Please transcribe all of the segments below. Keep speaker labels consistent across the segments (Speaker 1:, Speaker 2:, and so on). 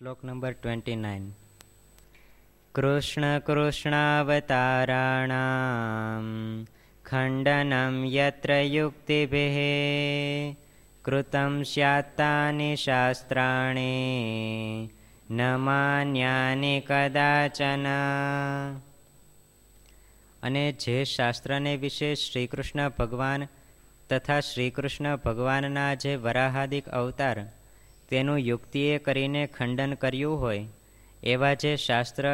Speaker 1: શ્લોક number twenty nine Krishna કૃષ્ણાવતારાણામ ખંડનમ યત્ર યુક્તિભિः કૃતમ સ્યાત્તાની શાસ્ત્રાણે ન માન્યાને કદાચન. અને જે શાસ્ત્રને વિશે શ્રીકૃષ્ણ ભગવાન તથા શ્રીકૃષ્ણ ભગવાનના જે વરાહાદિક અવતાર તેનું યુક્તિએ કરીને ખંડન કર્યું હોય, એવા જે શાસ્ત્ર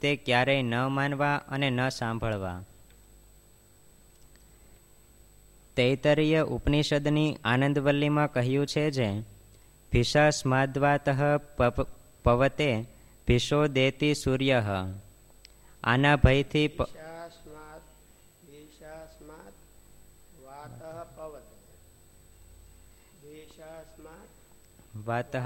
Speaker 1: તે ક્યારેય ન માનવા અને ન સાંભળવા. તૈતરીય ઉપનિષદની આનંદવલ્લીમાં કહ્યું છે જે ભીષા સ્માદ્વાત પવતે ભીષો દેતી સૂર્ય. આના ભયથી વાત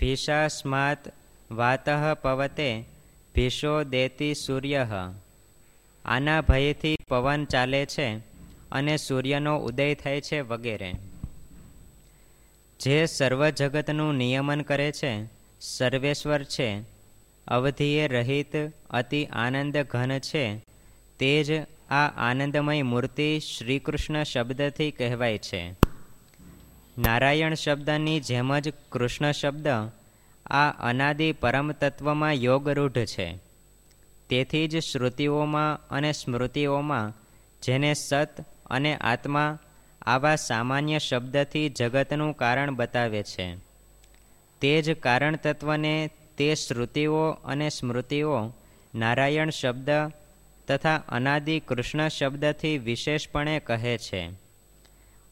Speaker 1: ભીષાસ્માત વાતઃ પવતે ભીષો દેતી સૂર્ય આના ભયથી પવન ચાલે છે અને સૂર્યનો ઉદય થાય છે વગેરે. જે સર્વ જગતનું નિયમન કરે છે, સર્વેશ્વર છે, અવધિએ રહિત અતિ આનંદ ઘન છે, તે જ આ આનંદમય મૂર્તિ શ્રીકૃષ્ણ શબ્દથી કહેવાય છે. નારાયણ શબ્દની જેમ જ કૃષ્ણ શબ્દ આ અનાદિ પરમ તત્વમાં યોગરૂઢ છે. તેથી જ શ્રુતિઓમાં અને સ્મૃતિઓમાં જેને સત અને આત્મા આવા સામાન્ય શબ્દથી જગતનું કારણ બતાવે છે. તે જ કારણ તત્વને તે શ્રુતિઓ અને સ્મૃતિઓ નારાયણ શબ્દ તથા અનાદિ કૃષ્ણ શબ્દથી વિશેષપણે કહે છે.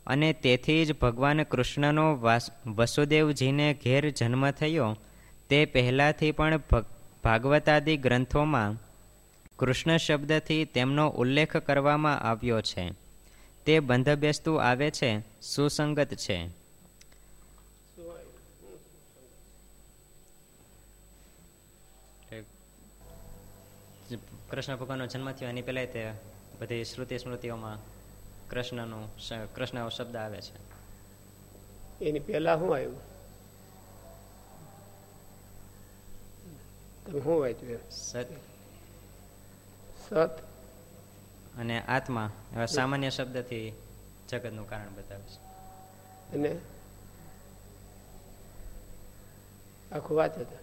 Speaker 1: અને તેથી જ ભગવાન કૃષ્ણનો વસુદેવજીને ઘેર જન્મ થયો, તે પહેલાંથી પણ ભાગવતાદિ ગ્રંથોમાં કૃષ્ણ શબ્દથી તેમનો ઉલ્લેખ કરવામાં આવ્યો છે. તે બંધ બેસતું આવે છે, સુસંગત છે. કૃષ્ણ ભગવાનનો જન્મ થયો એની પહેલાં તે બધી શ્રુતિ સ્મૃતિઓમાં કૃષ્ણનું કૃષ્ણ શબ્દ આવે છે.
Speaker 2: એની પહેલા શું આવ્યું? તમે શું વાંચ્યું
Speaker 1: સત.
Speaker 2: સત.
Speaker 1: અને આત્મા એવા સામાન્ય શબ્દથી જગતનું કારણ બતાવે છે.
Speaker 2: અને? આખું વાત હતા?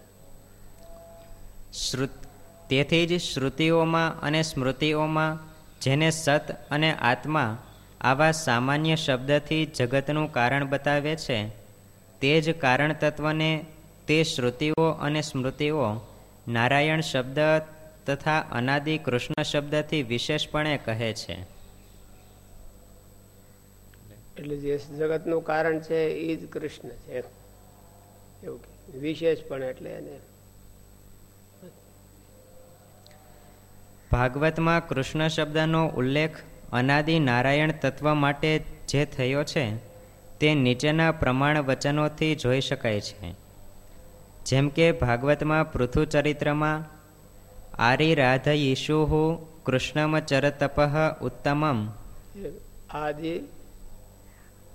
Speaker 1: શ્રુત તેથી જ શ્રુતિઓમાં અને સ્મૃતિઓમાં જેને સત અને આત્મા આવા સામાન્ય શબ્દથી જગતનું કારણ બતાવે છે, તે જ કારણ તત્વને તે શ્રુતિઓ અને સ્મૃતિઓ નારાયણ શબ્દ તથા અનાદિ કૃષ્ણ શબ્દથી વિશેષપણે કહે છે.
Speaker 2: એટલે જે જગતનું કારણ છે એ જ કૃષ્ણ છે. એવું વિશેષપણે એટલે એને.
Speaker 1: ભાગવતમાં કૃષ્ણ શબ્દનો ઉલ્લેખ અનાદિ નારાયણ તત્વ માટે જે થયો છે તે નીચેના પ્રમાણ વચનોથી જોઈ શકાય છે. જેમ કે ભાગવતમાં પૃથુચરિત્રમાં આરી રાધ ઈશુ કૃષ્ણમ ચરતપ ઉત્તમમ.
Speaker 2: આદિ.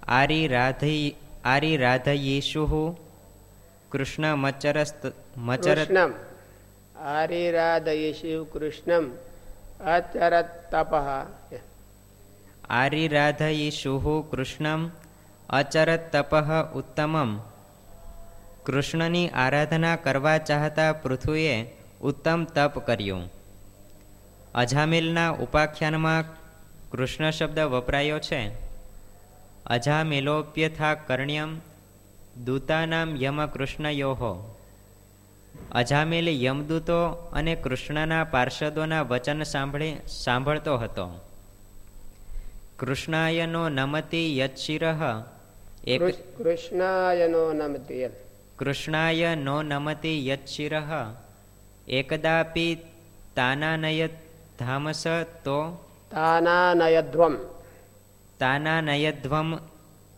Speaker 1: આરી રાધ આરી રાધ ઈશુ કૃષ્ણ મચર મચર
Speaker 2: આરિરાધયશિવ કૃષ્ણમ તપ
Speaker 1: કૃષ્ણમ અચરત તપ ઉત્તમમ કૃષ્ણની આરાધના કરવા ચાહતા પૃથુએ ઉત્તમ તપ કર્યું અજામિલના ઉપાખ્યાનમાં કૃષ્ણ શબ્દ વપરાયો છે અજામિલોપ્યથા કર્ણ્યમ દૂતાનામ યમ કૃષ્ણયોહો અજામિલ યમદૂતો અને કૃષ્ણના પાર્ષદોના વચન સાંભળી સાંભળતો હતો. કૃષ્ણાયનો નમતી યત્શિર
Speaker 2: કૃષ્ણાયનો નમતી
Speaker 1: કૃષ્ણાય નો નમતી યત્શિર એકદાપી તાનાનય ધામસ તો
Speaker 2: તાનાનયધ્વમ.
Speaker 1: તાનાનયધ્વમ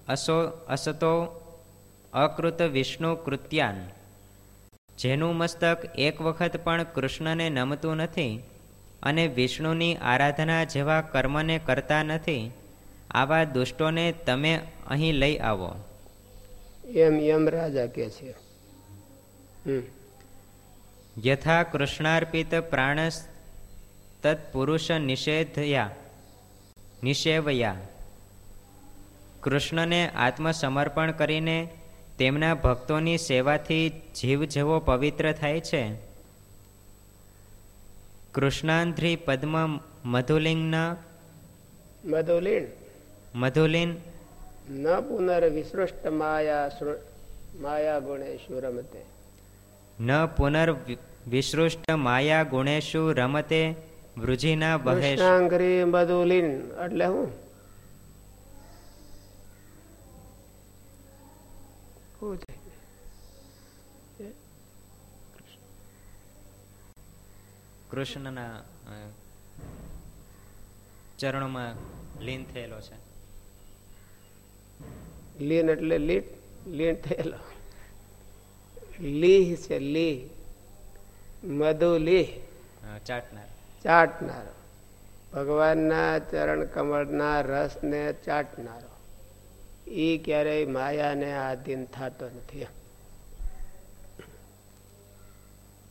Speaker 1: અસો અસતો અકૃત વિષ્ણુ કૃત્યાન. જેનું મસ્તક એક વખત પણ કૃષ્ણને નમતું નથી અને વિષ્ણુની આરાધના જેવા કર્મને કરતા નથી આવા દુષ્ટોને તમે અહીં લઈ આવો.
Speaker 2: એમ એમ રાજા કે છે.
Speaker 1: યથા કૃષ્ણાર્પિત પ્રાણસ તત્પુરુષ નિષેધયા નિષેવયા. કૃષ્ણને આત્મસમર્પણ કરીને તેમના ભક્તોની સેવાથી જીવ જેવો પવિત્ર થાય છે. કૃષ્ણાંધ્રી પદ્મ મધુલિંગના
Speaker 2: મધુલિન
Speaker 1: મધુલિન
Speaker 2: ન પુનર્વિસૃષ્ટ માયા માયા ગુણેશુ રમતે.
Speaker 1: ન પુનર્ વિસૃષ્ટ માયા ગુણેશુ રમતે વૃજીના બહેશ
Speaker 2: કૃષ્ણાંગરી મધુલીન એટલે હું?
Speaker 1: કૃષ્ણના ચરણોમાં લીન થયેલો છે.
Speaker 2: લીન એટલે લીટ લીન થયેલો. લીહ છે લીહ. મધુ લીહ.
Speaker 1: ચાટનાર.
Speaker 2: ચાટનારો. ભગવાનના ચરણ કમળના રસને ચાટનારો. એ ક્યારેય માયાને આધીન થતો નથી.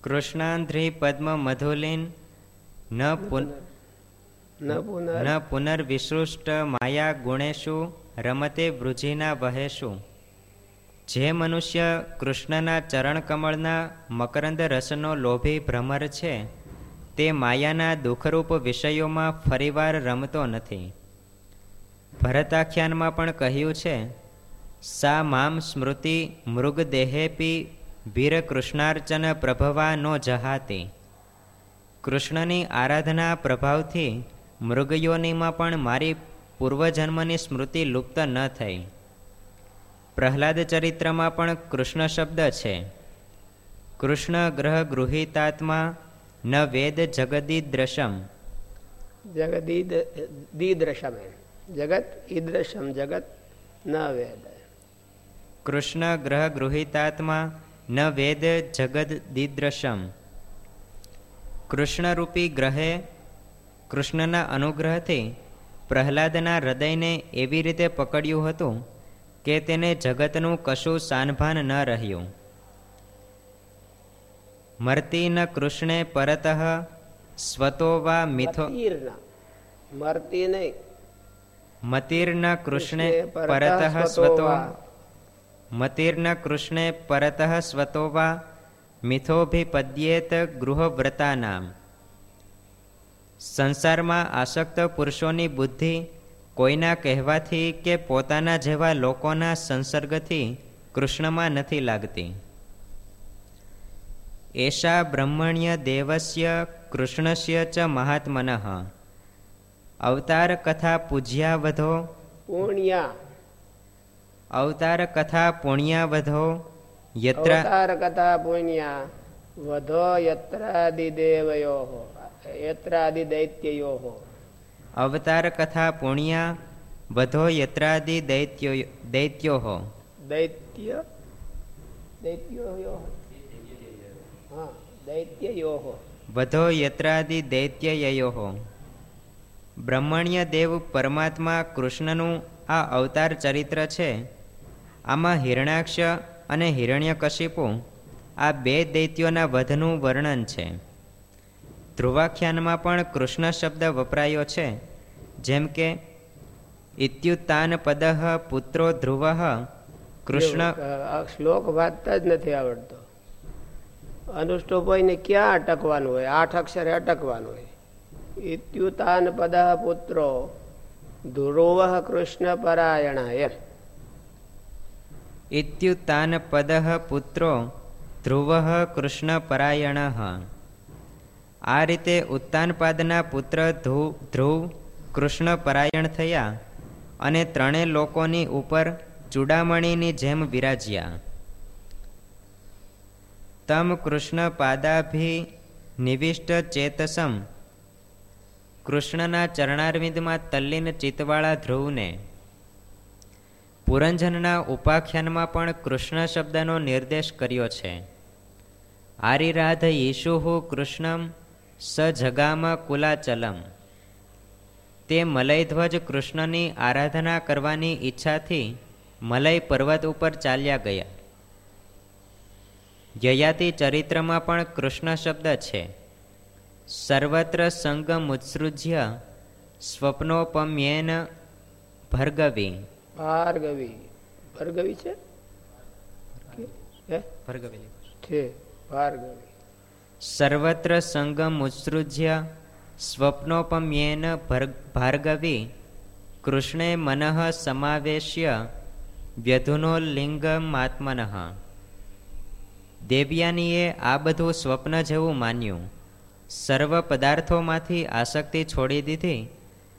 Speaker 1: કૃષ્ણાંધ્રી પદ્મ મધુલીન ન
Speaker 2: ન
Speaker 1: પુનર્વિસૃષ્ટ માયા ગુણેશુ રમતે વૃજિના વહેશુ. જે મનુષ્ય કૃષ્ણના ચરણ કમળના મકરંદ રસનો લોભી ભ્રમર છે તે માયાના દુઃખરૂપ વિષયોમાં ફરીવાર રમતો નથી. ભરતાખ્યાનમાં પણ કહ્યું છે સા મામ સ્મૃતિ મૃગદેહેપી વીર કૃષ્ણાર્ચન પ્રભવા નો જહાતી. કૃષ્ણની આરાધના પ્રભાવથી મૃગયોનીમાં પણ મારી પૂર્વજન્મની સ્મૃતિ લુપ્ત ન થઈ. પ્રહલાદ ચરિત્રમાં પણ કૃષ્ણ શબ્દ છે. કૃષ્ણ ગ્રહ ગૃહિતાત્મા ન વેદ જગદીદ્રશમ.
Speaker 2: જગદીદ જગત ઈદ્રશમ જગત ન વેદ.
Speaker 1: કૃષ્ણ ગ્રહ ગૃહિતાત્મા ન વેદ જગદ દિદ્રશમ કૃષ્ણરૂપી ગ્રહે કૃષ્ણના અનુગ્રહથી પ્રહલાદના હૃદયને એવી રીતે પકડ્યું હતું કે તેને જગતનું કશું સાનભાન ન રહ્યું મરતી ન કૃષ્ણે પરતઃ સ્વતો વા મિથો
Speaker 2: મતીર્ના. મરતી નહીં
Speaker 1: મતિર્ન કૃષ્ણે
Speaker 2: પરતઃ સ્વતો.
Speaker 1: મતિર્ન કૃષ્ણે પરતઃ સ્વતો વા મિથોભિપદ્યેત ગૃહવ્રતાનામ સંસારમાં આસક્ત પુરુષોની બુદ્ધિ કોઈના કહેવાથી કે પોતાના જેવા લોકોના સંસર્ગથી કૃષ્ણમાં નથી લાગતી એષા બ્રહ્મણ્ય દેવસ્ય કૃષ્ણસ્ય ચ મહાત્મનઃ અવતાર કથા પૂજ્યા વધો
Speaker 2: પુણ્યા
Speaker 1: અવતાર કથા પુણ્યા વધો યત્ર
Speaker 2: અવતાર કથા પુણ્યા વધો યત્રાદિદેવયો યત્રાદિદૈત્યયો.
Speaker 1: અવતાર કથા પુણ્યા વધો યત્રાદિ દૈત્યો. દૈત્યો
Speaker 2: દૈત્ય દૈત્યો હા દૈત્યયો.
Speaker 1: વધો યત્રાદિ દૈત્યયો બ્રહ્મણ્ય દેવ પરમાત્મા કૃષ્ણનું આ અવતાર ચરિત્ર છે. આમાં હિરણાક્ષ અને હિરણ્યકશિપુ આ બે દૈત્યોના વધનું વર્ણન છે. ધ્રુવાખ્યાનમાં પણ કૃષ્ણ શબ્દ વપરાયો છે. જેમ કે ઇત્યુતાન પદ પુત્રો ધ્રુવ કૃષ્ણ
Speaker 2: શ્લોક વાંચતા જ નથી આવડતો. અનુષ્ટુપ ક્યાં અટકવાનું હોય? આઠ અક્ષરે અટકવાનું હોય. ઇત્યુતાન પદ પુત્રો ધ્રુવ કૃષ્ણ પરાયણ એમ.
Speaker 1: ઇત્યુત્તાન પદ પુત્રો ધ્રુવ કૃષ્ણ પરાયણ આ રીતે ઉત્તાનપાદના પુત્ર ધ્રુવ કૃષ્ણ પરાયણ થયા અને ત્રણેય લોકોની ઉપર ચૂડામણીની જેમ વિરાજ્યા। તમ કૃષ્ણ પાદાભી નિવિષ્ટ ચેતસમ। કૃષ્ણના ચરણારવિંદમાં તલ્લીન ચિત્તવાળા ધ્રુવને પુરંજનના ઉપાખ્યાનમાં પણ કૃષ્ણ શબ્દનો નિર્દેશ કર્યો છે. આરિરાધ ઈશુહુ કૃષ્ણમ સ જગામ કુલાચલમ. તે મલયધ્વજ કૃષ્ણની આરાધના કરવાની ઈચ્છાથી મલય પર્વત ઉપર ચાલ્યા ગયા. યયાતિ ચરિત્રમાં પણ કૃષ્ણ શબ્દ છે. સર્વત્ર સંગમ ઉત્સૃજ્ય સ્વપ્નોપમ્યેન ભર્ગવી.
Speaker 2: ભાર્ગવી. ભાર્ગવી છે?
Speaker 1: ભર્ગવી.
Speaker 2: છે ભાર્ગવી.
Speaker 1: સર્વત્ર સંગમ ઉત્સૃજ્ય સ્વપ્નોપમ્યેન ભાર્ગવી. કૃષ્ણે મનઃ સમાવેશ્ય વ્યધુનો લિંગમાત્મન દેવ્યાનીએ આ બધું સ્વપ્ન જેવું માન્યું. સર્વ પદાર્થોમાંથી આસક્તિ છોડી દીધી.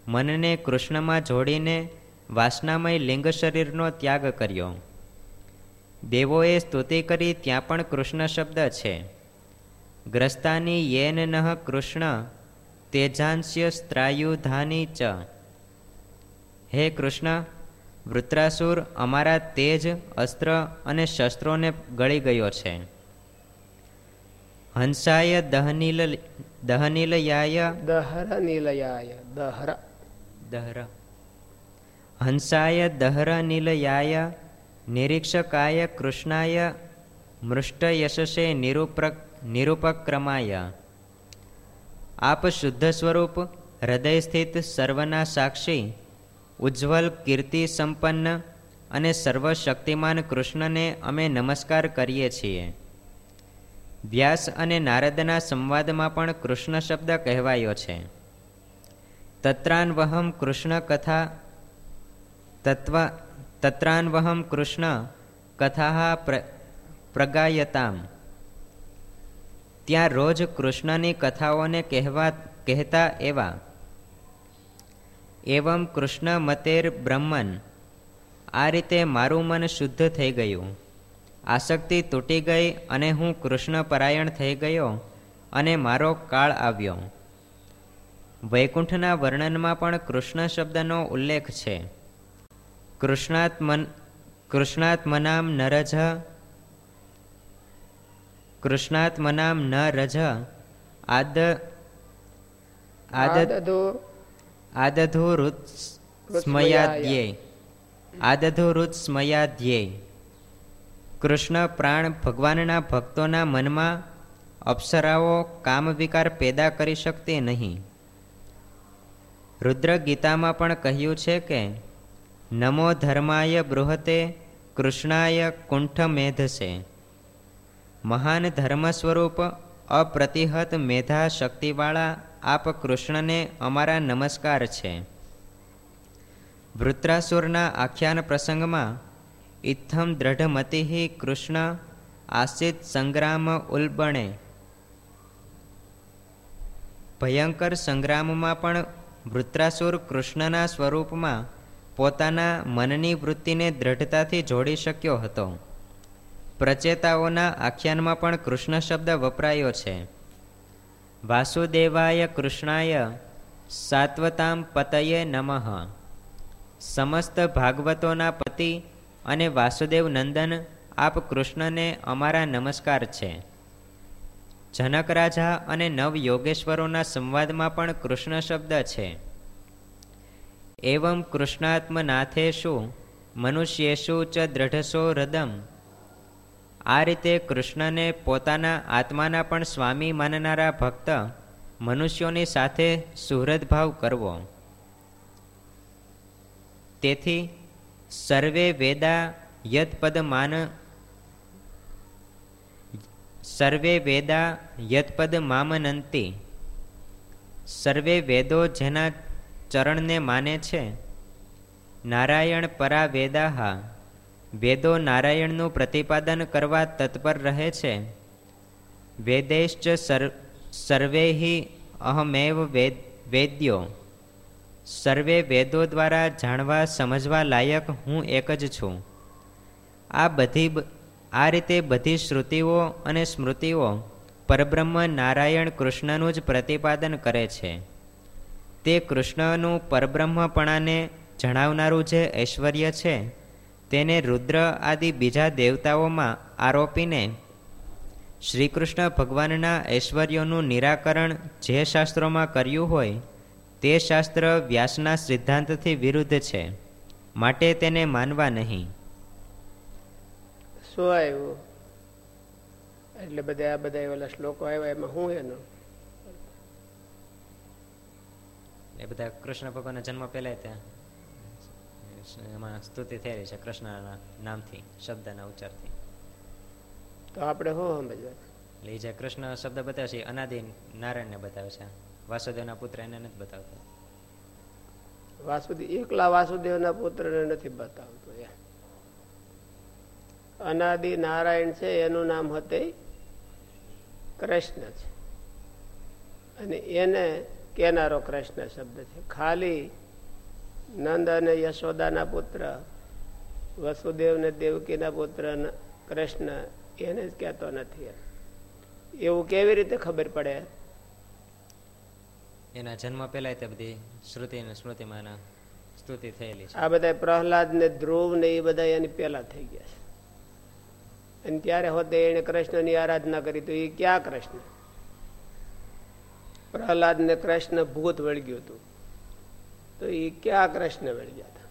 Speaker 1: મનને કૃષ્ણમાં જોડીને વાસનામય લિંગ શરીરનો ત્યાગ કર્યો. દેવોએ સ્તુતિ કરી ત્યાં પણ કૃષ્ણ શબ્દ છે. ગ્રસ્તાની યેન નહ કૃષ્ણ તેજાંશ્ય સ્ત્રાયુધાની ચ. હે કૃષ્ણ વૃત્રાસુર અમારા તેજ અસ્ત્ર અને શસ્ત્રોને ગળી ગયો છે. હંસાય દહનિલ દહનિલયાય.
Speaker 2: દહર નીલયાય દહર.
Speaker 1: દહર. હંસાય, દહરનિલયાય, નિરીક્ષકાય, કૃષ્ણાય મૃષ્ટયશસે યશસે નિરૂપક્રમાય. આપ શુદ્ધ સ્વરૂપ હૃદય સ્થિત સર્વના સાક્ષી, ઉજ્જવલ કીર્તિ સંપન્ન અને સર્વશક્તિમાન કૃષ્ણને અમે નમસ્કાર કરીએ છીએ. વ્યાસ અને નારદના સંવાદમાં પણ કૃષ્ણ શબ્દ કહેવાયો છે. તત્રાન્વહમ કૃષ્ણ કથા તત્વ તત્રાન્વહમ કૃષ્ણ કથા પ્રગાયતામ ત્યાં રોજ કૃષ્ણની કથાઓને કહેવા, કહેતા એવા, એવમ કૃષ્ણ મતેર બ્રહ્મન, આ રીતે મારું મન શુદ્ધ થઈ ગયું. આસક્તિ તૂટી ગઈ અને હું કૃષ્ણ પરાયણ થઈ ગયો અને મારો કાળ આવ્યો. વૈકુંઠના વર્ણનમાં પણ કૃષ્ણ શબ્દનો ઉલ્લેખ છે. કૃષ્ણાત્મન કૃષ્ણાત્મનામ નરજ કૃષ્ણાત્મનામ ન રજ આદ આદધો આદધુરુત સ્મયાદ્યે આદધુરુત સ્મયાદ્યે કૃષ્ણ પ્રાણ ભગવાનના ભક્તોના મનમાં અપ્સરાઓ કામ વિકાર પેદા કરી શકતી નહીં. રુદ્ર ગીતામાં પણ કહ્યું છે કે નમો ધર્માય બૃહતે કૃષ્ણાય કુંઠ મેધસે મહાન ધર્મ સ્વરૂપ અપ્રતિહત મેધા શક્તિવાળા આપ કૃષ્ણને અમારા નમસ્કાર છે। વૃત્રાસુરના આખ્યાન પ્રસંગમાં, ઇત્થમ દ્રઢમતિ કૃષ્ણ, આસિત સંગ્રામ ઉલ્બણે। ભયંકર સંગ્રામમાં પણ વૃત્રાસુર કૃષ્ણના સ્વરૂપમાં પોતાના મનની વૃત્તિને દ્રઢતાથી જોડી શક્યો હતો. પ્રચેતાઓના આખ્યાનમાં પણ કૃષ્ણ શબ્દ વપરાયો છે. વાસુદેવાય કૃષ્ણાય સાત્વતામ પતયે નમઃ. સમસ્ત ભાગવતોના પતિ અને વાસુદેવ નંદન આપ કૃષ્ણને અમારા નમસ્કાર છે. જનક રાજા અને નવ યોગેશ્વરોના સંવાદમાં પણ કૃષ્ણ શબ્દ છે. એવમ કૃષ્ણાત્મનાથેશુ મનુષ્યેશુ ચ દ્રઢસો હૃદમ આ રીતે કૃષ્ણને પોતાના આત્માના પણ સ્વામી માનનારા ભક્ત મનુષ્યોની સાથે સુહૃદભાવ કરવો તેથી સર્વે વેદા યદપદ માન સર્વે વેદા યદપદ મામનંતી સર્વે વેદો જેના ચરણને માને છે? નારાયણ પરા વેદાહા વેદો નારાયણનું પ્રતિપાદન કરવા તત્પર રહે છે? વેદેશ્ચ સર્વે અહમેવ વેદ, વેદ્યો. સર્વે વેદો દ્વારા જાણવા, સમજવા લાયક હું એક જ છું. આ બધી આ રીતે બધી શ્રુતિઓ અને સ્મૃતિઓ પરબ્રહ્મ નારાયણ કૃષ્ણનું જ પ્રતિપાદન કરે છે. તે કૃષ્ણનું પરબ્રહ્મપણાને જણાવનારું જે ઐશ્વર્ય છે, તેને રુદ્ર આદિ બીજા દેવતાઓમાં આરોપીને શ્રીકૃષ્ણ ભગવાનના ઐશ્વર્યોનું નિરાકરણ જે શાસ્ત્રોમાં કર્યું હોય, તે શાસ્ત્ર વ્યાસના સિદ્ધાંતથી વિરુદ્ધ છે, માટે તેને માનવા નહીં.
Speaker 2: શું આવ્યું? એટલે બધા આ બધા ઓલા શ્લોકો આવ્યા, એમાં શું એનું?
Speaker 1: એ બધા કૃષ્ણ ભગવાનના જન્મ પહેલાં ત્યાં એમાં સ્તુતિ થયેલી છે કૃષ્ણના નામથી શબ્દના ઉચ્ચારથી.
Speaker 2: તો આપણે શું સમજવા
Speaker 1: એટલે જે કૃષ્ણ શબ્દ બતાવે છે અનાદિ નારાયણને બતાવે છે. વાસુદેવના પુત્ર એને નથી બતાવતો.
Speaker 2: વાસુદેવ એકલા વાસુદેવના પુત્રને નથી બતાવતો અનાદિ નારાયણ છે એનું નામ હતે કૃષ્ણ છે. અને એને કેનારો કૃષ્ણ શબ્દ છે. ખાલી નંદ અને યશોદાના પુત્ર વસુદેવ ને દેવકીના પુત્ર કૃષ્ણ એને જ કહેતો નથી. એવું કેવી રીતે ખબર પડે?
Speaker 1: એના જન્મ પહેલા તે બધી શ્રુતિ અને સ્મૃતિમાં સ્તુતિ થયેલી છે.
Speaker 2: આ બધા પ્રહલાદ ને ધ્રુવ ને એ બધા એની પેલા થઈ ગયા છે. અને ત્યારે હોતે એને કૃષ્ણની આરાધના કરી તો એ ક્યાં કૃષ્ણ? પ્રહલાદ ને કૃષ્ણ ભૂત વળગ્યું હતું. તો એ ક્યાં કૃષ્ણ વળગ્યા હતા?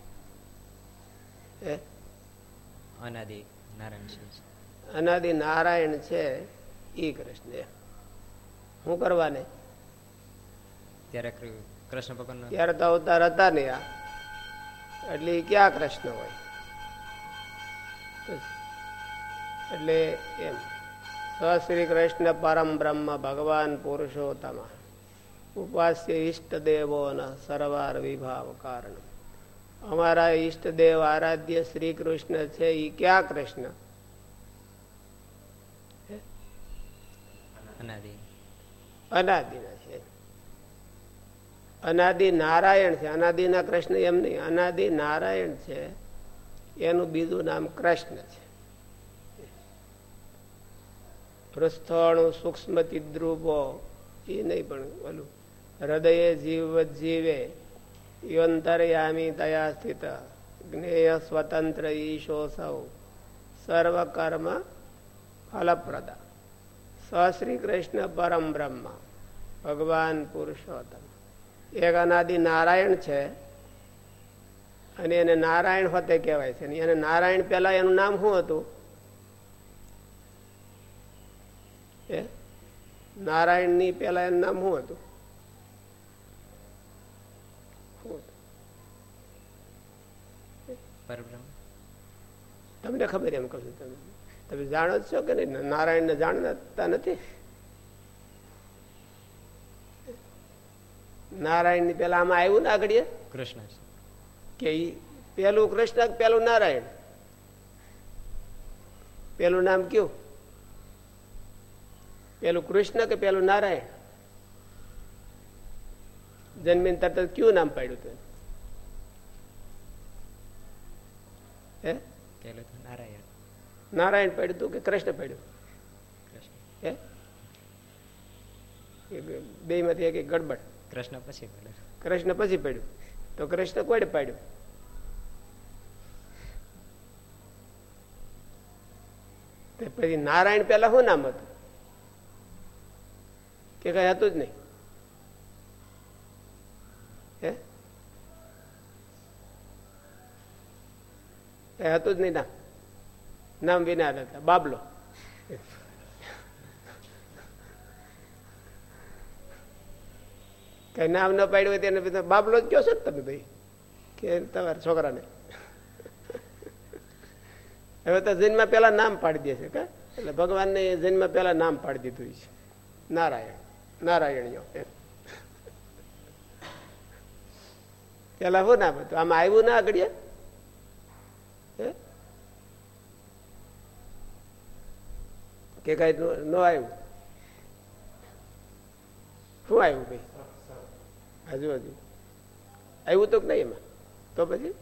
Speaker 1: અનાદિ નારાયણ છે.
Speaker 2: અનાદિ નારાયણ છે એ કૃષ્ણ શું કરવાને
Speaker 1: ત્યારે કૃષ્ણ ભગવાન
Speaker 2: ત્યારે તો અવતાર હતા ને આ. એટલે ક્યાં કૃષ્ણ હોય? એટલે એમ. શ્રી કૃષ્ણ પરમ બ્રહ્મ ભગવાન પુરુષોત્તમ. ઉપાસ્ય ઈષ્ટદેવોના સરવાર વિભાવ કારણ. અમારા ઈષ્ટદેવ આરાધ્ય શ્રી કૃષ્ણ છે એ ક્યાં કૃષ્ણ? અનાદિના છે. અનાદિ નારાયણ છે અનાદિના કૃષ્ણ એમ નહીં. અનાદિ નારાયણ છે એનું બીજું નામ કૃષ્ણ છે. પૃસ્થળું સૂક્ષ્મ ચિદ્રુપો એ નહીં પણ ઓલું હૃદય જીવ જીવે યોંતરયામી તયા સ્થિત જ્ઞેય સ્વતંત્ર ઈશો સૌ સર્વકર્મ ફલપ્રદા સશ્રી કૃષ્ણ પરમ બ્રહ્મ ભગવાન પુરુષોત્તમ એક અનાદિ નારાયણ છે અને એને નારાયણ હોતે કહેવાય છે. એને નારાયણ પહેલા એનું નામ શું હતું? નારાયણની પેલા એનું નામ શું હતું? તમને ખબર એમ કહું તમે તમે જાણો છો કે નહીં? નારાયણ ને જાણતા નથી? નારાયણની પેલા આમાં આવ્યું ને આગળ
Speaker 1: કૃષ્ણ
Speaker 2: કે પેલું કૃષ્ણ પેલું નારાયણ? પેલું નામ કયું? પેલું કૃષ્ણ કે પેલું નારાયણ? જન્મીન તરત કયું નામ પાડ્યું તું હે? નારાયણ નારાયણ પાડ્યું તું કે કૃષ્ણ પાડ્યું? હે? બે માંથી એક ગડબડ.
Speaker 1: કૃષ્ણ પછી
Speaker 2: કૃષ્ણ પછી પડ્યું. તો કૃષ્ણ કોડે પાડ્યું? પછી નારાયણ પેલા શું નામ હતું? કે કઈ હતું જ નહીં. હતું જ નહીં ના. નામ વિના હતા. બાબલો. કઈ નામ ન પાડ્યું હોય તેને બાબલો જ કયો છો તમે ભાઈ, કે તમારા છોકરાને. હવે તો જન્મમાં પેલા નામ પાડી દે છે, કે? એટલે ભગવાનને જન્મમાં પેલા નામ પાડી દીધું છે. નારાયણ. નારાયણીઓ પેલા શું નામ હતું? આમાં આવ્યું ના આગળ કે કઈ ન આવ્યું? શું આવ્યું ભાઈ? હજુ હજુ આવ્યું તો નહીં એમાં? તો પછી?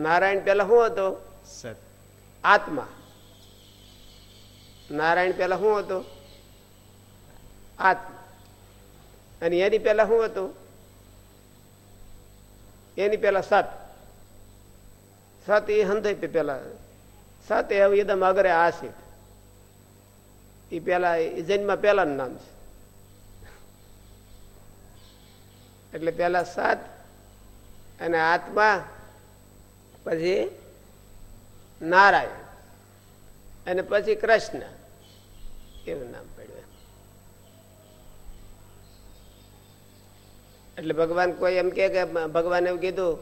Speaker 2: નારાયણ પેલા શું હતો? આત્મા. નારાયણ પેલા શું હતો? આત્મા. અને એની પેલા શું હતું? એની પેલા સત. સત એ હંધાઈ પેલા સત એવું એકદમ અગ્રે આસિત એ પેલા એ જન્મ પેલા નામ છે. એટલે પેલા સાત અને આત્મા, પછી નારાયણ અને પછી કૃષ્ણ. એવું નામ પડ્યું એટલે ભગવાન કોઈ એમ કે ભગવાન એવું કીધું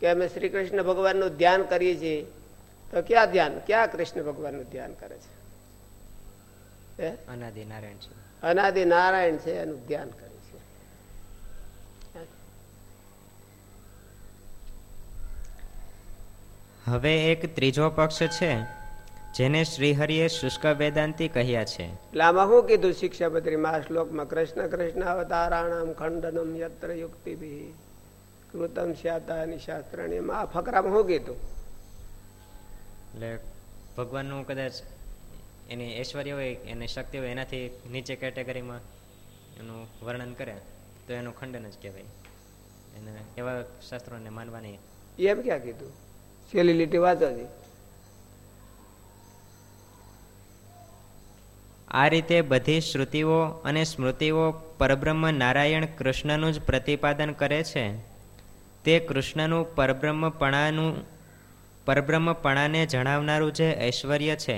Speaker 2: કે અમે શ્રી કૃષ્ણ ભગવાનનું ધ્યાન કરીએ છીએ. તો ક્યાં ધ્યાન? ક્યાં કૃષ્ણ ભગવાનનું ધ્યાન કરે છે?
Speaker 1: અનાદિ નારાયણ છે.
Speaker 2: અનાદિ નારાયણ છે એનું ધ્યાન કરે છે.
Speaker 1: હવે એક ત્રીજો પક્ષ છે જેને શ્રીહરિએ શુષ્ક વેદાંતિ કહ્યા છે.
Speaker 2: લામાં હું કીધું શિક્ષાપત્રીમાં આ શ્લોકમાં કૃષ્ણ કૃષ્ણ અવતારાણામ ખંડનમ યત્ર યુક્તિ કૃતમ શ્યાતા શાસ્ત્રણી આ ફકરામાં હું કીધું?
Speaker 1: એટલે ભગવાનનું કદાચ એની ઐશ્વર્ય હોય એની શક્તિ હોય એનાથી નીચે કેટેગરીમાં એનું વર્ણન કરે તો એનું ખંડન જ કહેવાય. એને એવા શાસ્ત્રોને માનવાની
Speaker 2: એમ ક્યાં કીધું? છેલ્લી લીટી વાંચો
Speaker 1: આ રીતે બધી શ્રુતિઓ અને સ્મૃતિઓ પરબ્રહ્મ નારાયણ કૃષ્ણનું જ પ્રતિપાદન કરે છે. તે કૃષ્ણનું પરબ્રહ્મપણાનું પરબ્રહ્મપણાને જણાવનારું જે ઐશ્વર્ય છે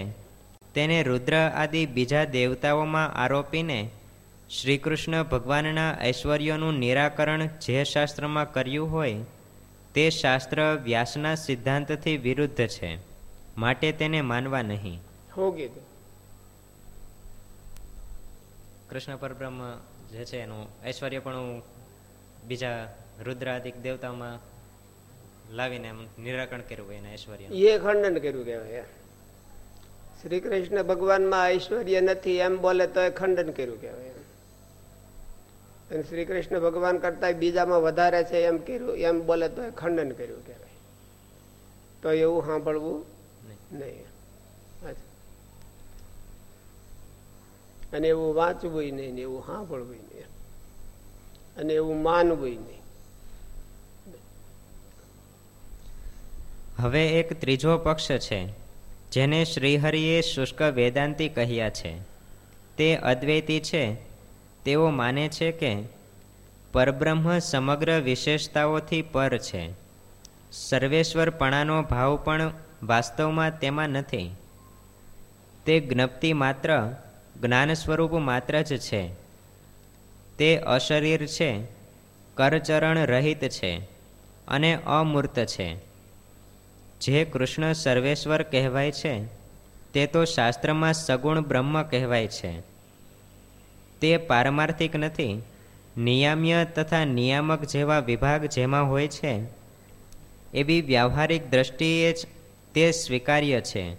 Speaker 1: તેને રુદ્ર આદિ બીજા દેવતાઓમાં આરોપીને શ્રીકૃષ્ણ ભગવાનના ઐશ્વર્યોનું નિરાકરણ જે શાસ્ત્રમાં કર્યું હોય તે શાસ્ત્ર વ્યાસના સિદ્ધાંતથી વિરુદ્ધ છે માટે તેને માનવા નહીં. કૃષ્ણ પરબ્રહ્મ જે છે એનું ઐશ્વર્ય પણ બીજા રુદ્રાદિક દેવતામાં લાવીને નિરાકરણ કર્યું એના ઐશ્વર્ય
Speaker 2: એ ખંડન કર્યું કહેવાય શ્રી કૃષ્ણ ભગવાનમાં ઐશ્વર્ય નથી એમ બોલે તો એ ખંડન કર્યું કહેવાય અને શ્રી કૃષ્ણ ભગવાન કરતા બીજામાં વધારે છે એમ કર્યું એમ બોલે તો એ ખંડન કર્યું કહેવાય. તો એવું સાંભળવું નહીં. અને એવું વાંચવું નહીં એવું સાંભળવું નહીં. અને એવું માનવું નહીં.
Speaker 1: હવે એક ત્રીજો પક્ષ છે, જેને શ્રીહરિએ શુષ્ક વેદાંતિ કહ્યા છે. તે અદ્વૈતી છે. તેઓ માને છે કે પરબ્રહ્મ સમગ્ર વિશેષતાઓથી પર છે. સર્વેશ્વરપણાનો ભાવ પણ વાસ્તવમાં તેમાં નથી. તે જ્ઞપ્તિ માત્ર, જ્ઞાન સ્વરૂપ માત્ર જ છે. તે અશરીર છે, કરચરણ રહિત છે અને અમૂર્ત છે. જે કૃષ્ણ સર્વેશ્વર કહેવાય છે, તે તો શાસ્ત્રમાં સગુણ બ્રહ્મ કહેવાય છે. તે પારમાર્થિક નથી. નિયામ્ય તથા નિયામક જેવા વિભાગ જેમાં હોય છે, એવી વ્યાવહારિક દ્રષ્ટિએ જ તે સ્વીકાર્ય છે.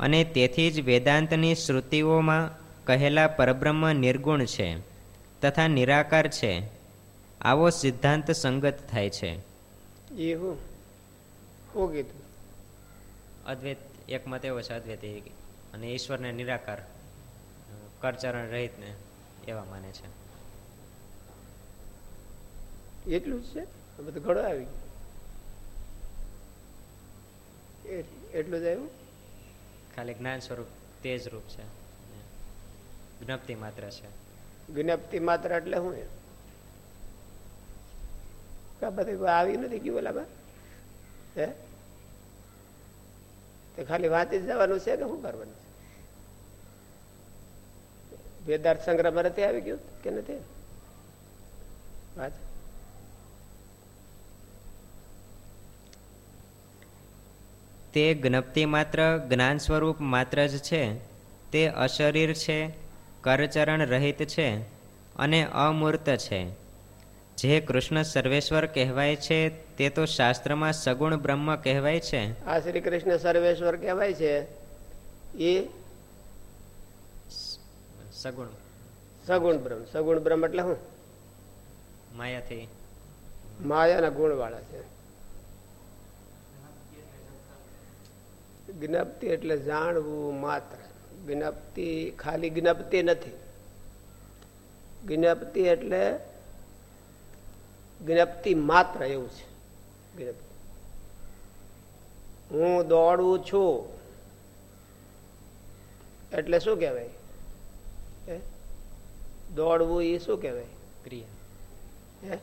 Speaker 1: અને તેથી જ વેદાંતની શ્રુતિઓમાં કહેલા પરબ્રહ્મ નિર્ગુણ છે તથા નિરાકાર છે. આવો સિદ્ધાંત સંગત થાય છે. અદ્વૈત એક મત એવો છે અદ્વૈત અને ઈશ્વરને નિરાકાર કરચરણ રહિત ને એવા માને છે.
Speaker 2: એટલું જ છે? બધું ઘણો આવી એટલું જ આવ્યું?
Speaker 1: ખાલી જ્ઞાન સ્વરૂપ તેજ રૂપ છે. જ્ઞપ્તિ માત્ર છે.
Speaker 2: જ્ઞપ્તિ માત્ર એટલે શું બધી આવી નથી ગયું ઓલામાં? હે? તે ખાલી વાંચી જવાનું છે કે શું કરવાનું છે? વેદાર્થ સંગ્રહ નથી આવી ગયું કે નથી?
Speaker 1: તે જ્ઞપ્તિ માત્ર જ્ઞાન સ્વરૂપ માત્ર જ છે. તે અશરીર છે, કરચરણ રહિત છે અને અમૂર્ત છે. જે કૃષ્ણ સર્વેશ્વર કહેવાય છે તે તો શાસ્ત્રમાં સગુણ બ્રહ્મ કહેવાય છે.
Speaker 2: આ શ્રી કૃષ્ણ સર્વેશ્વર કહેવાય છે. એ
Speaker 1: સગુણ.
Speaker 2: સગુણ બ્રહ્મ. સગુણ બ્રહ્મ એટલે શું
Speaker 1: માયાથી.
Speaker 2: માયાના ગુણ વાળા છે. જ્ઞપ્તિ એટલે જાણવું માત્ર. જ્ઞપ્તિ ખાલી જ્ઞપ્તિ નથી. જ્ઞપ્તિ એટલે જ્ઞપ્તિ માત્ર એવું છે. જ્ઞપ્તિ હું દોડું છું. એટલે શું કહેવાય? દોડવું એ શું કહેવાય?
Speaker 1: ક્રિયા.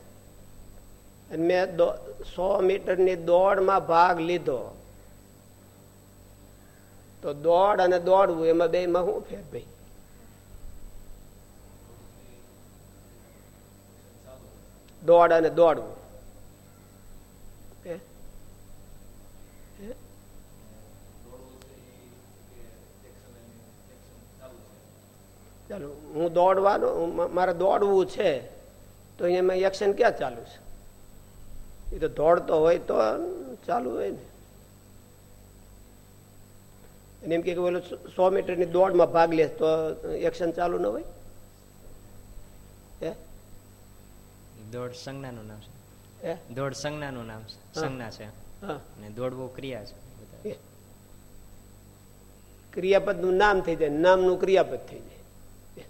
Speaker 2: મેં સો મીટરની દોડમાં ભાગ લીધો. તો દોડ અને દોડવું એમાં બે માં શું ફેર ભાઈ? દોડ અને દોડવું. ચાલો હું દોડવાનું મારે દોડવું છે તો એમાં એક્શન ક્યાં ચાલુ છે? એ તો દોડતો હોય તો ચાલુ હોય ને. એમ કે સો મીટરની દોડમાં ભાગ લે તો એક્શન ચાલુ ન હોય?
Speaker 1: દોડ સંજ્ઞાનું નામ છે. દોડ સંજ્ઞાનું નામ છે. સંજ્ઞા છે. અને દોડવું ક્રિયા છે.
Speaker 2: ક્રિયાપદનું નામ થઈ જાય. નામનું ક્રિયાપદ થઈ જાય.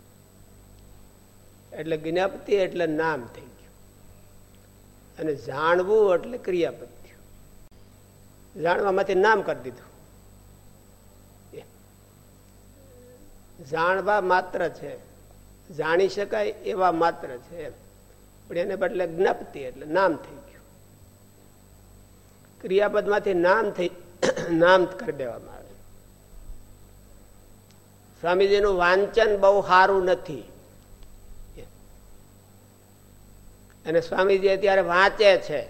Speaker 2: એટલે જ્ઞાપતિ એટલે નામ થઈ ગયું. અને જાણવું એટલે ક્રિયાપદ થયું. જાણવામાંથી નામ કરી દીધું. જાણવા માત્ર છે. જાણી શકાય એવા માત્ર છે પણ એને બદલે જ્ઞાપતિ એટલે નામ થઈ ગયું. ક્રિયાપદમાંથી નામ થઈ નામ કરી દેવામાં આવે. સ્વામીજીનું વાંચન બહુ સારું નથી. અને સ્વામીજી અત્યારે વાંચે છે.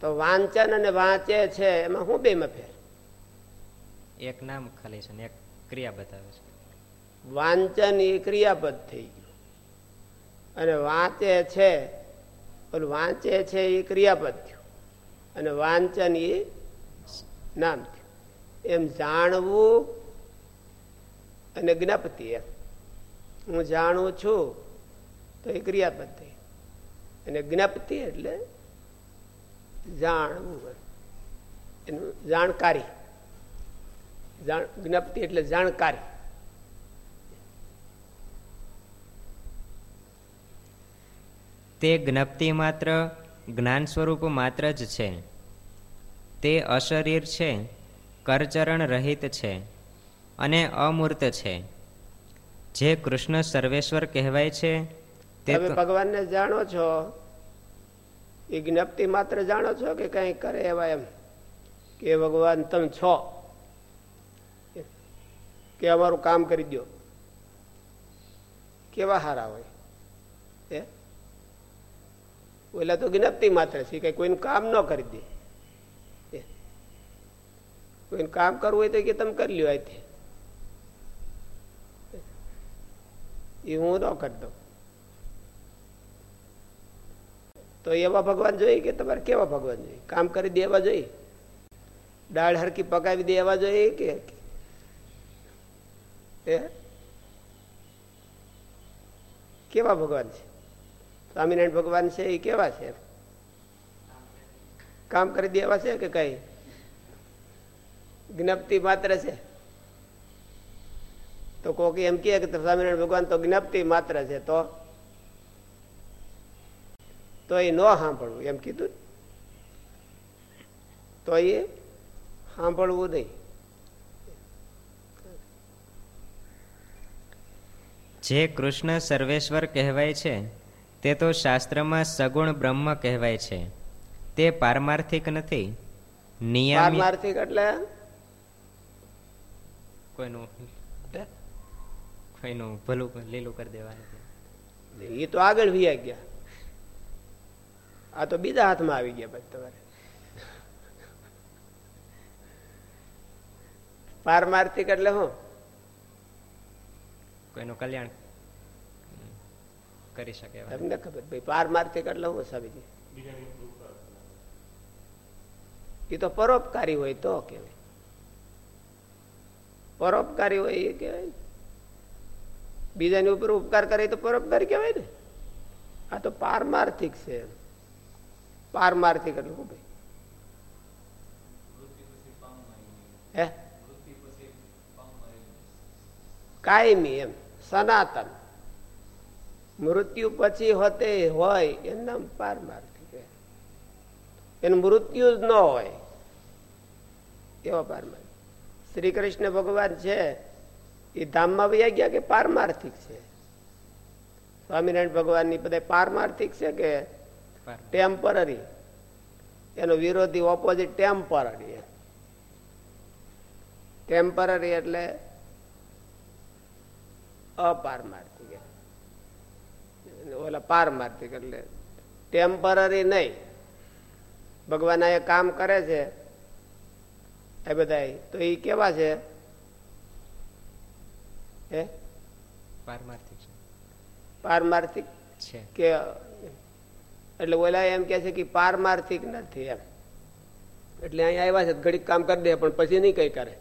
Speaker 2: તો વાંચન અને વાંચે છે એમાં હું બે મફેર ફેર?
Speaker 1: એક નામ ખાલી છે એક ક્રિયા બતાવે છે.
Speaker 2: વાંચન એ ક્રિયાપદ થઈ ગયું. અને વાંચે છે. વાંચે છે એ ક્રિયાપદ થયું. અને વાંચન એ નામ થયું. એમ જાણવું અને જ્ઞાપતિ એમ. હું જાણું છું તો એ ક્રિયાપદ થઈ. અને જ્ઞાપતિ એટલે જાણવું એનું જાણકારી. જાણ, જ્ઞાપતિ એટલે જાણકારી.
Speaker 1: તે જ્ઞપ્તિ માત્ર જ્ઞાન સ્વરૂપ માત્ર જ છે. તે અશરીર છે, કરચરણ રહિત છે અને અમૂર્ત છે. જે કૃષ્ણ સર્વેશ્વર કહેવાય છે,
Speaker 2: તે ભગવાનને જાણો છો? એ જ્ઞપ્તિ માત્ર જાણો છો કે કઈ કરે એવા એમ? કે ભગવાન તમે છો? કે અમારું કામ કરી દો કેવા હારા હોય એ ઓલા તો જ્ઞપ્તિ માત્ર છે, કે કોઈનું કામ ન કરી દે. કોઈનું કામ કરવું હોય તો કે તમે કરી લ્યો અહીંથી એ હું ન કરી દઉં. તો એવા ભગવાન જોઈએ કે તમારે કેવા ભગવાન જોઈએ? કામ કરી દેવા જોઈએ? દાળ હરકી પકાવી દેવા જોઈએ કે? કેવા ભગવાન છે? સ્વામિનારાયણ ભગવાન છે એ કેવા છે? કામ કરી દેવા છે કે કઈ? જ્ઞપ્તિ માત્ર છે. તો કોક એમ કે સ્વામિનારાયણ ભગવાન તો જ્ઞપ્તિ માત્ર છે, તો? તો એ ન સાંભળવું, એમ કીધું તો એ સાંભળવું નહીં.
Speaker 1: જે કૃષ્ણ સર્વેશ્વર કહેવાય છે તે તો શાસ્ત્રમાં સગુણ બ્રહ્મ કહેવાય છે. તે પારમાર્થિક નથી.
Speaker 2: પારમાર્થિક એટલે?
Speaker 1: કોઈનું કોઈનું ભલું લીલું કરી દેવાનું
Speaker 2: એ તો આગળ વિયા ગયા. આ તો બીજા હાથમાં આવી ગયા પછી તમારે. પારમાર્થિક એટલે શું
Speaker 1: કોઈનું કલ્યાણ કરી શકે
Speaker 2: તમને ખબર ભાઈ પારમાર્થિક એટલે હું સ્વામીજી એ તો પરોપકારી હોય તો કેવાય પરોપકારી હોય એ કેવાય બીજાની ઉપર ઉપકાર કરે તો પરોપકારી કહેવાય ને. આ તો પારમાર્થિક છે. પારમાર્થિક એટલે શું ભાઈ? હે? કાયમી એમ, સનાતન. મૃત્યુ પછી હોતે હોય એનું નામ પારમાર્થિક એનું મૃત્યુ જ ન હોય એવો પારમાર્થિક શ્રી કૃષ્ણ ભગવાન છે એ ધામમાં વૈયા ગયા કે પારમાર્થિક છે? સ્વામિનારાયણ ભગવાનની બધા પારમાર્થિક છે કે ટેમ્પરરી? એનો વિરોધી ઓપોઝિટ ટેમ્પરરી ટેમ્પરરી એટલે અપારમાર્થિક ઓલા પારમાર્થિક એટલે ટેમ્પરરી નહીં. ભગવાન એ કામ કરે છે. એ બધા તો એ કેવા છે?
Speaker 1: પારમાર્થિક
Speaker 2: પારમાર્થિક
Speaker 1: છે.
Speaker 2: કે એટલે ઓલા એમ કે છે કે પારમાર્થિક નથી એમ. એટલે અહીંયા આવ્યા છે ઘડીક કામ કરી દે પણ પછી નહીં કઈ કરે.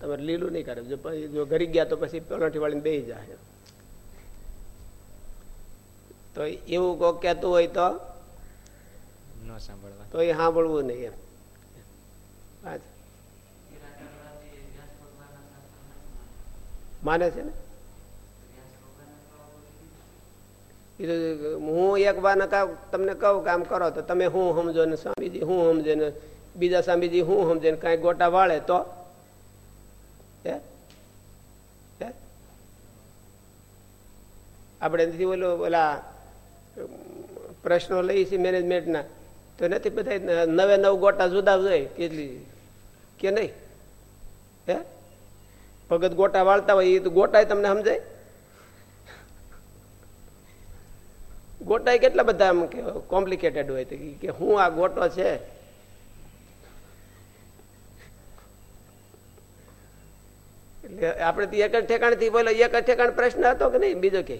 Speaker 2: તમારે લીલું નહીં કરે. જો ઘડી ગયા તો પછી પેલોઠી વાળીને બે જાય તો એવું કોક કહેતું હોય તો?
Speaker 1: ન સાંભળવા.
Speaker 2: તો એ સાંભળવું નહીં એમ. માને છે ને? હું એક વાર તમને કહું કામ કરો તો તમે હું સમજો ને સ્વામીજી હું સમજે ને બીજા સ્વામીજી હું સમજે ને કઈ ગોટા વાળે તો? આપણે નથી બોલો ઓલા પ્રશ્નો લઈ છે મેનેજમેન્ટના તો નથી બધા નવે નવ ગોટા જુદા જોઈએ કેટલી? કે નહીં? હે? ભગત ગોટા વાળતા હોય, એ તો ગોટા તમને સમજાય? ગોટા કેટલા બધા આમ કોમ્પ્લિકેટેડ હોય કે હું આ ગોટો છે? એટલે આપણે એક જ ઠેકાણથી બોલો, એક જ ઠેકાણ પ્રશ્ન હતો કે નહીં? બીજો કે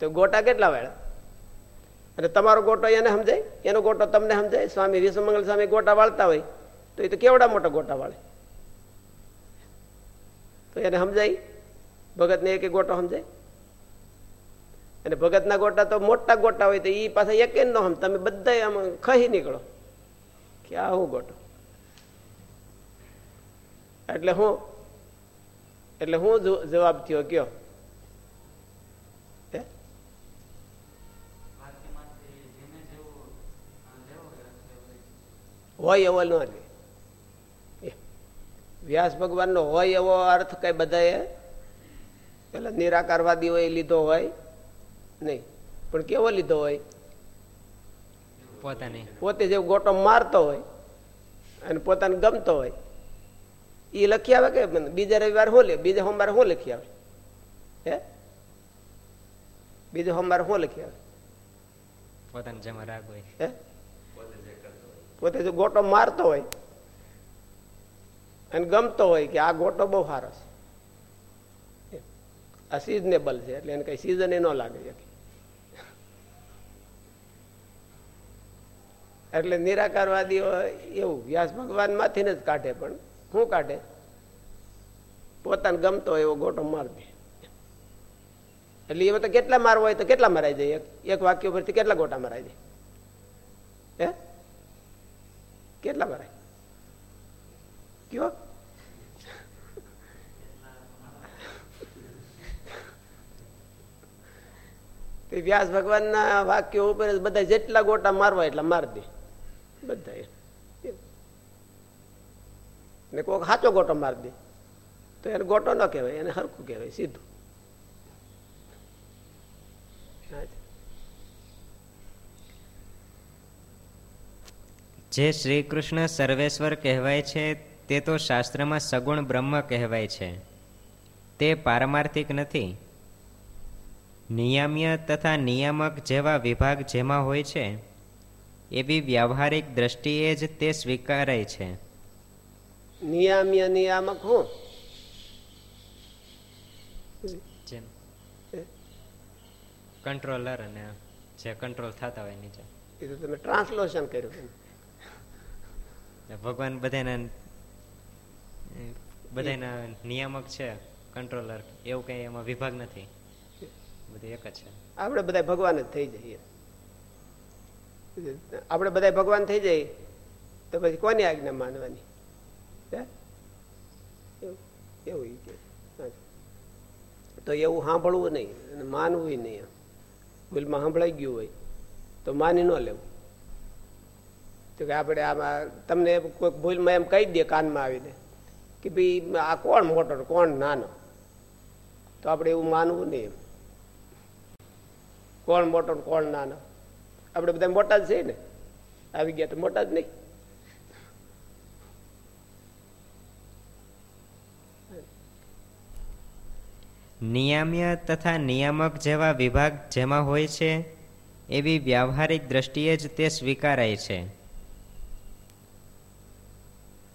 Speaker 2: તો ગોટા કેટલા વાળા? અને તમારો ગોટો એને સમજાય? એનો ગોટો તમને સમજાય? સ્વામી વિશ્વમંગલ સ્વામી ગોટા વાળતા હોય, તો એ તો કેવડા મોટા ગોટા વાળે? તો એને સમજાય? ભગતને એક ગોટો સમજાય? અને ભગતના ગોટા તો મોટા ગોટા હોય તો એ પાછા એક ન હમ તમે બધા આમ ખહી નીકળો. કે આ ગોટો? એટલે હું એટલે હું જવાબ થયો, કયો? હોય એવો ન લે વ્યાસ ભગવાનનો હોય એવો અર્થ કઈ બધાએ? પેલા નિરાકારવાદીઓ એ લીધો હોય? નહીં. પણ કેવો લીધો હોય?
Speaker 1: પોતાને.
Speaker 2: પોતે જે ગોટો મારતો હોય અને પોતાને ગમતો હોય. એ લખી આવે કે બીજા રવિવાર શું લે બીજા સોમવારે શું લખી આવે? હે? બીજો સોમવારે શું લખી આવે?
Speaker 1: પોતાને જેમાં રાગ હોય.
Speaker 2: હે? પોતે જો ગોટો મારતો હોય અને ગમતો હોય કે આ ગોટો બહુ સારો છે. આ સિઝનેબલ છે, એટલે એને કઈ સિઝન એ ન લાગે એટલે નિરાકારવાદીઓ એવું, વ્યાસ ભગવાનમાંથી જ કાઢે પણ શું કાઢે? પોતાને ગમતો હોય એવો ગોટો માર દે. એટલે એમાં તો કેટલા મારવો હોય તો કેટલા મરાઈ જાય? એક વાક્ય પરથી કેટલા ગોટા મરાઈ જાય? હે? કેટલા ભરાય કયો? વ્યાસ ભગવાન ના વાક્યો ઉપર બધા જેટલા ગોટા મારવા એટલા માર દે. બધા ને કોઈક સાચો ગોટો માર દે. તો એને ગોટો ન કહેવાય, એને હરખું કહેવાય, સીધું.
Speaker 1: જે શ્રી કૃષ્ણ સર્વેશ્વર કહેવાય છે તે તો શાસ્ત્રમાં સગુણ બ્રહ્મ કહેવાય છે. તે પારમાર્થિક નથી. નિયામ્ય તથા નિયામક જેવા વિભાગ જેમાં હોય છે એવી વ્યવહારિક દ્રષ્ટિએ જ તે સ્વીકારાય છે.
Speaker 2: નિયામ્ય નિયામક હું?
Speaker 1: કંટ્રોલર અને જે કંટ્રોલ થતા હોય નીચે.
Speaker 2: એ તો તમે ટ્રાન્સલેશન કર્યું
Speaker 1: ભગવાન બધાના બધાના નિયામક છે કંટ્રોલર એવું કઈ એમાં વિભાગ નથી. બધું એક જ છે.
Speaker 2: આપણે બધા ભગવાન જ થઈ જઈએ. આપણે બધા ભગવાન થઈ જઈએ, તો પછી કોની આજ્ઞા માનવાની? એવું તો એવું સાંભળવું નહીં, અને માનવું નહીં. ભૂલમાં સાંભળાઈ ગયું હોય, તો માની ન લેવું. તો કે આપણે આમાં તમને કોઈક ભૂલમાં એમ કહી દે કાનમાં આવીને કે ભાઈ આ કોણ મોટો કોણ નાનો? તો આપણે એવું માનવું નહીં એમ. કોણ મોટો કોણ નાનો? આપણે બધા મોટા જ છે ને? આવી ગયા તો મોટા જ નહીં.
Speaker 1: નિયામ્ય તથા નિયામક જેવા વિભાગ જેમાં હોય છે, એવી વ્યાવહારિક દ્રષ્ટિએ જ તે સ્વીકારાય છે.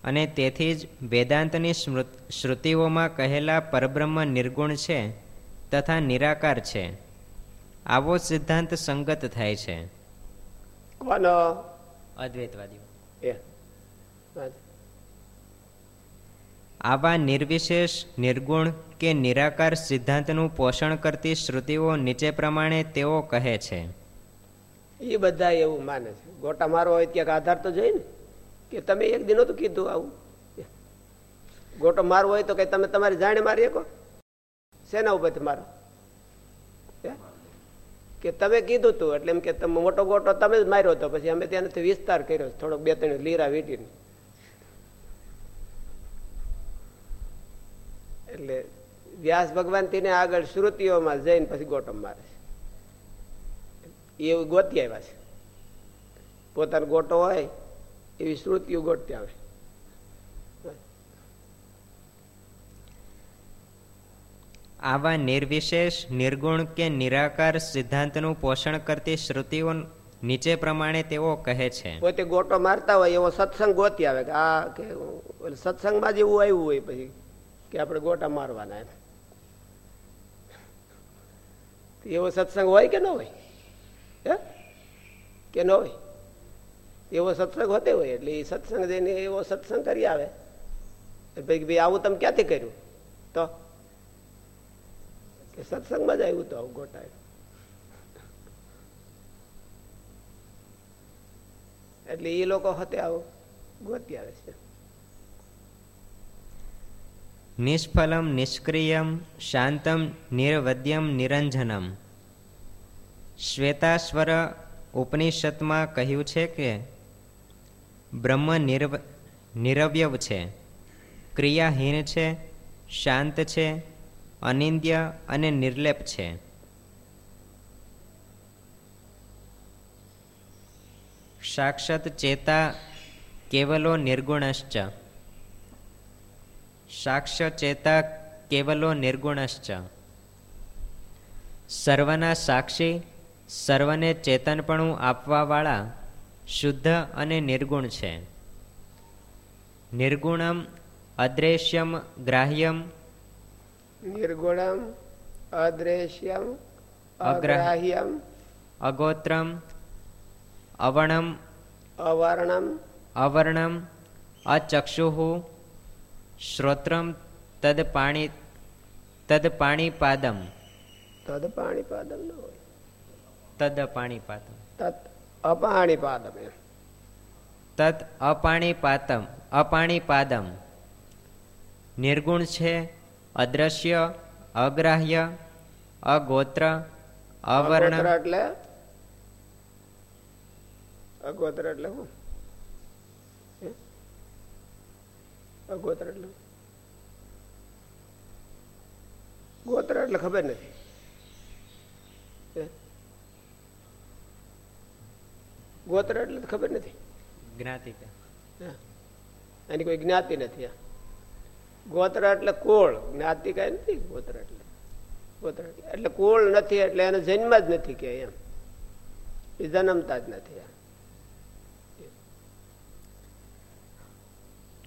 Speaker 1: અને તેથી જ વેદાંતની શ્રુતિઓમાં કહેલા પરબ્રહ્મ નિર્ગુણ છે તથા નિરાકાર છે. આવો સિદ્ધાંત સંગત થાય છે. અદ્વૈતવાદીઓ. આવા નિર્વિશેષ નિર્ગુણ કે નિરાકાર સિદ્ધાંતનું પોષણ કરતી શ્રુતિઓ નીચે પ્રમાણે તેઓ કહે છે.
Speaker 2: એ બધા એવું માને છે. ગોટા મારો હોય ત્યાં આધાર તો જોઈ ને. કે તમે એક દિનો તો કીધું આવું. ગોટો મારવો હોય તો કઈ તમે તમારી જાણે મારી શકો. શેના ઉપરથી મારો. કે તમે કીધું તું એટલે એમ કે તમે મોટો ગોટો તમે જ માર્યો હતો પછી અમે ત્યાંથી વિસ્તાર કર્યો. થોડોક બે ત્રણ લીરા વીટીને. એટલે વ્યાસ ભગવાન તેને આગળ શ્રુતિઓમાં જઈને પછી ગોટમ મારે છે. એવું ગોતી આવ્યા છે. પોતાનો ગોટો હોય એવી શ્રુતિઓ ગોઠતી આવે.
Speaker 1: આવા નિર્વિશેષ નિર્ગુણ કે નિરાકાર સિદ્ધાંતનું પોષણ કરતી શ્રુતિઓ નીચે પ્રમાણે તેઓ કહે છે.
Speaker 2: પોતે ગોટો મારતા હોય એવો સત્સંગ ગોતી આવે કે આ કે સત્સંગમાં જેવું આવ્યું હોય પછી કે આપણે ગોટા મારવાના એમ. એવો સત્સંગ હોય કે ન હોય? કે ન હોય? એવો સત્સંગ હોતે હોય, એટલે એ સત્સંગ જઈને એવો સત્સંગ કરી આવે. ભાઈ ભાઈ આવું તમે ક્યાંથી કર્યું? તો? સત્સંગમાં જ આવ્યું તો આવું ગોટાયું એટલે એ લોકો હતે આવું ગોતી આવે છે.
Speaker 1: નિષ્ફલમ, નિષ્ક્રિયમ, શાંતમ, નિર્વદ્યમ, નિરંજનમ. શ્વેતાશ્વર ઉપનિષદમાં કહ્યું છે કે બ્રહ્મ નિરવ, નિરવયવ છે. ક્રિયાહીન છે, શાંત છે, અનિંદ્ય અને નિર્લેપ છે. સાક્ષાત ચેતા કેવલો નિર્ગુણશ્ચ. સાક્ષત ચેતા કેવલો નિર્ગુણશ્ચ. સર્વના સાક્ષી સર્વને ચેતનપણું આપવાવાળા શુદ્ધ અને નિર્ગુણ છે. નિર્ગુણમ અદ્રેશ્યમ ગ્રાહ્યમ
Speaker 2: નિર્ગુણમ અદ્રેશ્યમ અગ્રાહ્યમ
Speaker 1: અગોત્રમ અવર્ણમ
Speaker 2: અવર્ણમ
Speaker 1: અવર્ણમ અચક્ષુ શ્રોત્રમ તદ પાણી તદ પાણીપાદમ
Speaker 2: તદ પાણીપાદમ ન હોય.
Speaker 1: તદ પાણીપાદમ.
Speaker 2: તત અપાણીપાદમ એમ.
Speaker 1: તત અપાણીપાતમ અપાણીપાદમ. નિર્ગુણ છે અદ્રશ્ય અગ્રાહ્ય અગોત્ર અવર્ણ.
Speaker 2: એટલે? અગોત્ર એટલે શું? અગોત્ર એટલે? ગોત્ર એટલે ખબર નથી. ગોત્ર એટલે ખબર નથી.
Speaker 1: જ્ઞાતિ
Speaker 2: એની કોઈ જ્ઞાતિ નથી ગોત્ર એટલે કોળ. જ્ઞાતિ કઈ નથી ગોત્ર એટલે. ગોત્ર એટલે. કોળ નથી એટલે એને જન્મ જ નથી કે એમ. એ જન્મતા જ નથી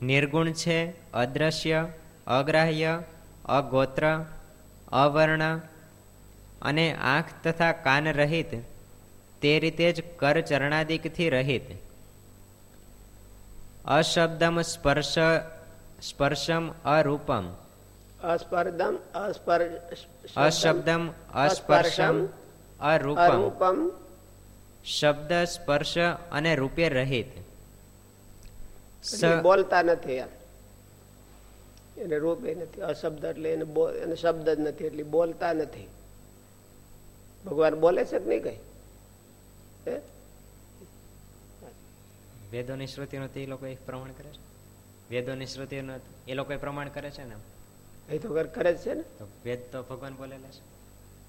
Speaker 1: નિર્ગુણ છે અદ્રશ્ય અગ્રાહ્ય અગોત્ર અવર્ણ અને આંખ તથા કાન રહિત તે રીતે જ કર ચરણાદિકથી રહિત. અશબ્દમ સ્પર્શ સ્પર્શમ અરૂપમ.
Speaker 2: અસ્પર્ધમ
Speaker 1: અશબ્દમ અસ્પર્શમ અરૂપમ. શબ્દ સ્પર્શ અને રૂપે રહિત.
Speaker 2: બોલતા નથી એને રૂપે નથી અશબ્દ એટલે એને એને શબ્દ જ નથી એટલે બોલતા નથી. ભગવાન બોલે છે કે નહીં કઈ?
Speaker 1: વેદોની શ્રુતિનો એ લોકો પ્રમાણ કરે છે? વેદોની શ્રુતિનો એ લોકો પ્રમાણ કરે છે ને?
Speaker 2: એ તો કરે છે ને?
Speaker 1: તો વેદ તો ભગવાન બોલેલા છે?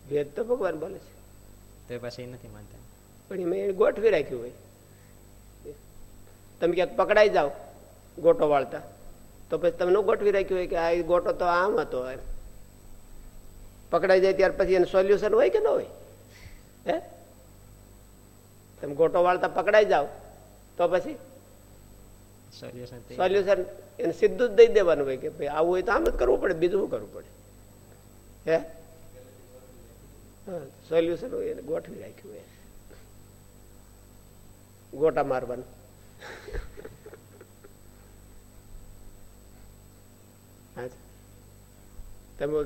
Speaker 2: વેદ તો ભગવાન બોલે છે.
Speaker 1: તો એ પછી નથી માનતા?
Speaker 2: પણ એમાં એને ગોઠવી રાખ્યું હોય. તમે ક્યાંક પકડાઈ જાઓ ગોટો વાળતા તો પછી તમને ગોઠવી રાખ્યું હોય કે આ ગોટો તો આમ હતો એમ. પકડાઈ જાય ત્યાર પછી એનું સોલ્યુશન હોય કે ન હોય? હે? તમે ગોટો વાળતા પકડાઈ જાઓ તો પછી સોલ્યુશન એને સીધું જ દઈ દેવાનું હોય કે ભાઈ આવું હોય તો આમ જ કરવું પડે બીજું શું કરવું પડે? હે? સોલ્યુશન હોય એને ગોઠવી રાખ્યું હોય. ગોટા મારવાનું. તમે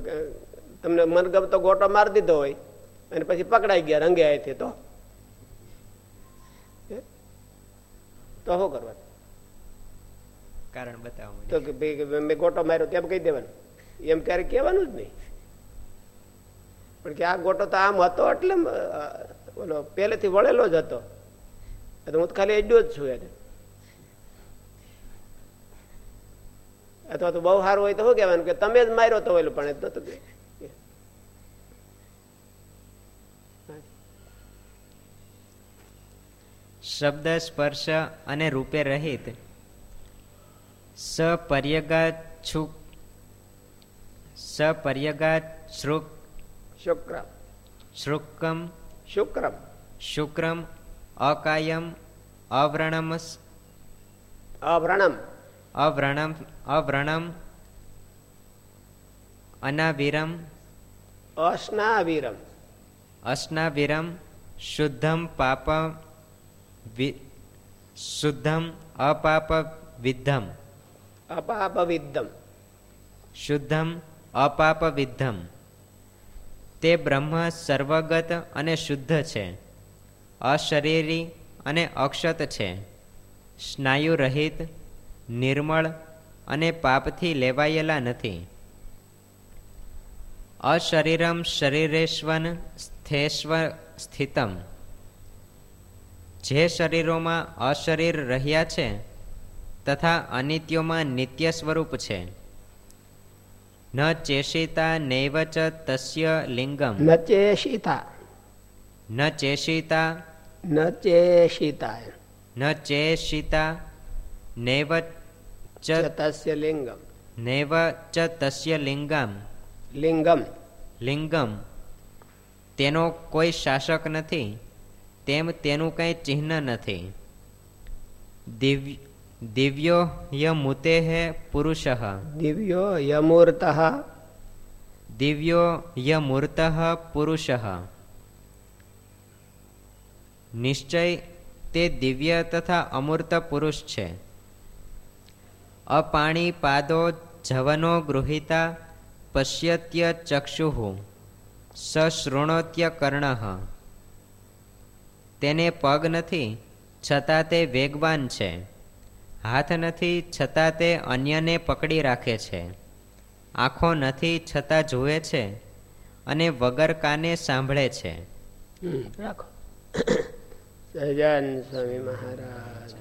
Speaker 2: તમને મનગમતો ગોટો મારી દીધો હોય અને પછી પકડાઈ ગયા રંગે આયથી તો. તો શું કરવાનું?
Speaker 1: કારણ બતાવવા
Speaker 2: તો કે ભાઈ મેં ગોટો માર્યો તેમ કહી દેવાનું. એમ ક્યારે કહેવાનું જ નહીં. પણ કે આ ગોટો તો આમ હતો એટલે ઓલો પહેલેથી વળેલો જ હતો. હું તો ખાલી એડ્યો જ છું એને. અથવા તો બહુ સારું હોય તો શું કહેવાનું? કે તમે જ માર્યો તો ઓલું પણ નતું કે
Speaker 1: શબ્દ સ્પર્શ અને રૂપે રહિત. સપર્યગાત છુક. સપર્યગાત શ્રુક.
Speaker 2: શુક્રમ.
Speaker 1: શ્રુકમ
Speaker 2: શુક્રમ.
Speaker 1: શુક્રમ. અકાયમ. અવ્રણમ.
Speaker 2: અવ્રણમ.
Speaker 1: અવ્રણમ. અવ્રણમ. અનાવિરમ.
Speaker 2: અસ્નાવિરમ
Speaker 1: અસ્નાવિરમ શુદ્ધમ પાપ વિ- શુદ્ધમ અપાપ વિદ્ધમ
Speaker 2: અપાપવિદ્ધમ
Speaker 1: શુદ્ધમ અપાપ વિદ્ધમ તે બ્રહ્મ સર્વગત અને શુદ્ધ છે। અશરીરી અને અક્ષત છે। સ્નાયુ રહિત નિર્મળ અને પાપથી લેવાયેલા નથી। અશરીરમ શરીરેશ્વન સ્થેશ્વ સ્થિતમ। જે શરીરોમાં અશરીર રહ્યા છે તથા અનિત્યોમાં નિત્ય સ્વરૂપ છે. ન ચેષિતા નૈવ ચ તસ્ય લિંગમ.
Speaker 2: ન ચેષિતા.
Speaker 1: ન ચેષિતા.
Speaker 2: ન ચેષિતા.
Speaker 1: ન ચેષિતા નૈવ ચ
Speaker 2: તસ્ય લિંગમ.
Speaker 1: નૈવ ચ તસ્ય લિંગમ.
Speaker 2: લિંગમ.
Speaker 1: લિંગમ. તેનો કોઈ શાસક નથી. તેમ તેનું કંઈ ચિહ્ન નથી. દિવ્ય દિવ્યો યમુતે પુરુષ.
Speaker 2: દિવ્યો યમૂર્ત.
Speaker 1: દિવ્યો યમૂર્ત પુરુષ. નિશ્ચય તે દિવ્ય તથા અમૂર્ત પુરુષ છે. અપાણી પાદો જવનો ગૃહિતા પશ્યત્ય ચક્ષુ. સશૃણોત્ય કર્ણ. તેને પગ નથી છતાં તે વેગવાન છે. હાથ નથી છતાં તે અન્યને પકડી રાખે છે. આંખો નથી છતાં જુએ છે અને વગર કાને સાંભળે છે.
Speaker 2: રાખો. સહજાન સ્વામી મહારાજ.